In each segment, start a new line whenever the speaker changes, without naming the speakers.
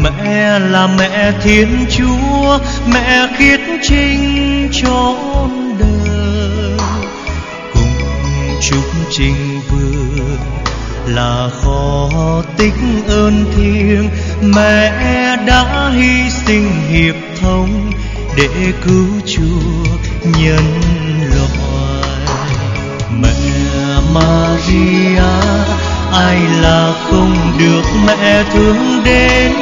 Mẹ là mẹ thiên chúa, mẹ khiết trinh trọn đời. Cùng chúc trình vương là khó tích ơn thiêng. Mẹ đã hy sinh hiệp thông để cứu chúa nhân loại. Mẹ Maria, ai là không được mẹ thương đến?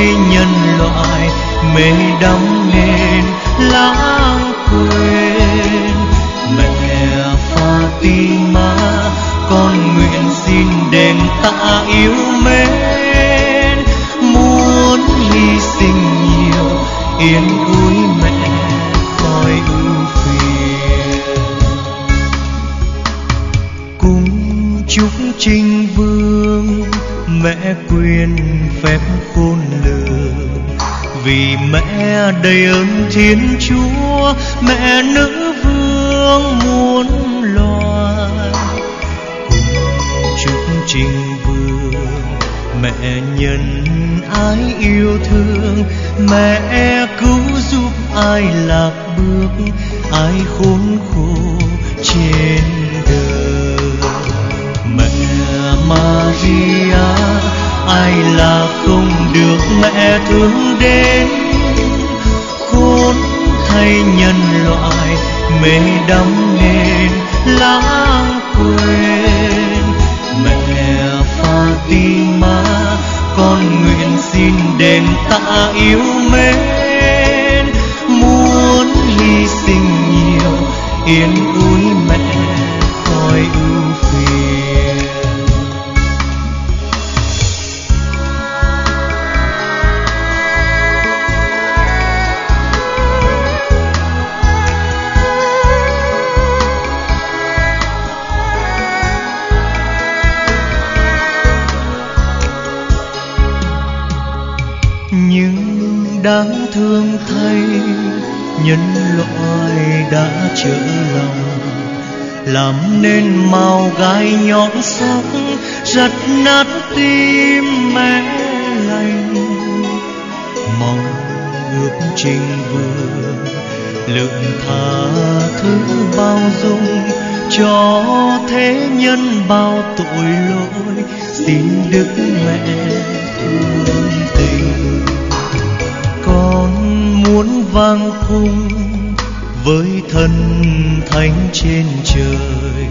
Thay nhân loại, mê đắm nên lãng quên. Mẹ Fatima, con nguyện xin đền tạ yêu mến. Mẹ quyền phép khôn lường. Vì mẹ đầy ơn thiên chúa, mẹ nữ vương muôn loài cùng chúc trình vương, mẹ nhân ái yêu thương. Mẹ cứu giúp ai lạc bước, ai khốn khổ. Được mẹ thương đến. Khốn thay nhân loại, mê đắm nên lãng quên. Mẹ Fatima, con nguyện xin đền tạ yêu mến. Muốn hy sinh nhiều, yên vui đáng thương thay, nhân loại đã trở lòng. Làm nên màu gai nhọn sắc giật nát tim mẹ lành. Mong ước trình vương lượng tha thứ bao dung, cho thế nhân bao tội lỗi, xin đức mẹ thương tình vang khung với thân thánh trên trời.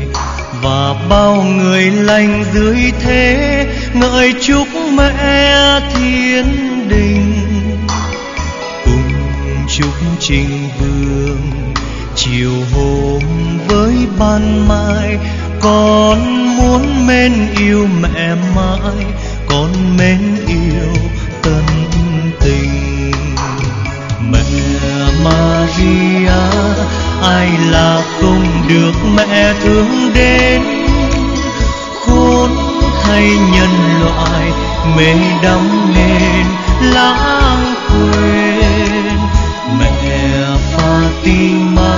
Và bao người lành dưới thế, ngợi chúc mẹ thiên đình. Cùng chúc trình vương chiều hôm với ban mai. Con muốn mến yêu mẹ mãi, con mến yêu ai là không được mẹ thương đến. Khốn hay nhân loại, mê đắm nên lãng quên. Mẹ Fatima,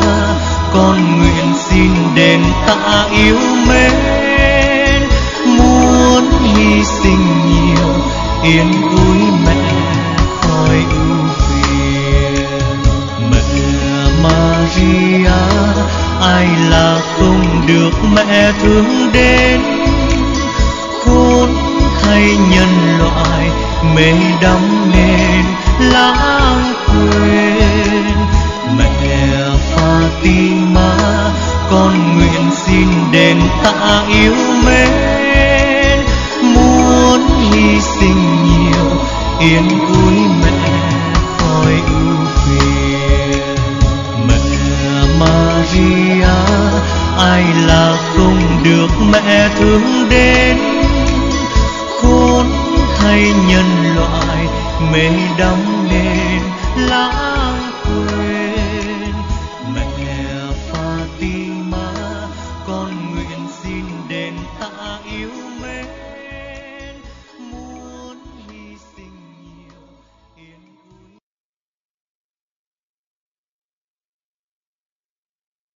con nguyện xin đền tạ yêu mến. Muốn hy sinh nhiều, yên Maria, ai là không được mẹ thương đến? Khốn thay nhân loại, mê đắm nên lãng quên. Mẹ Fatima, con nguyện xin đền tạ yêu mến. Muốn hy sinh nhiều, yên vui mẹ khỏi ưu Maria, ai là không được mẹ thương đến? Khốn thay nhân loại, mê đắm nên lãng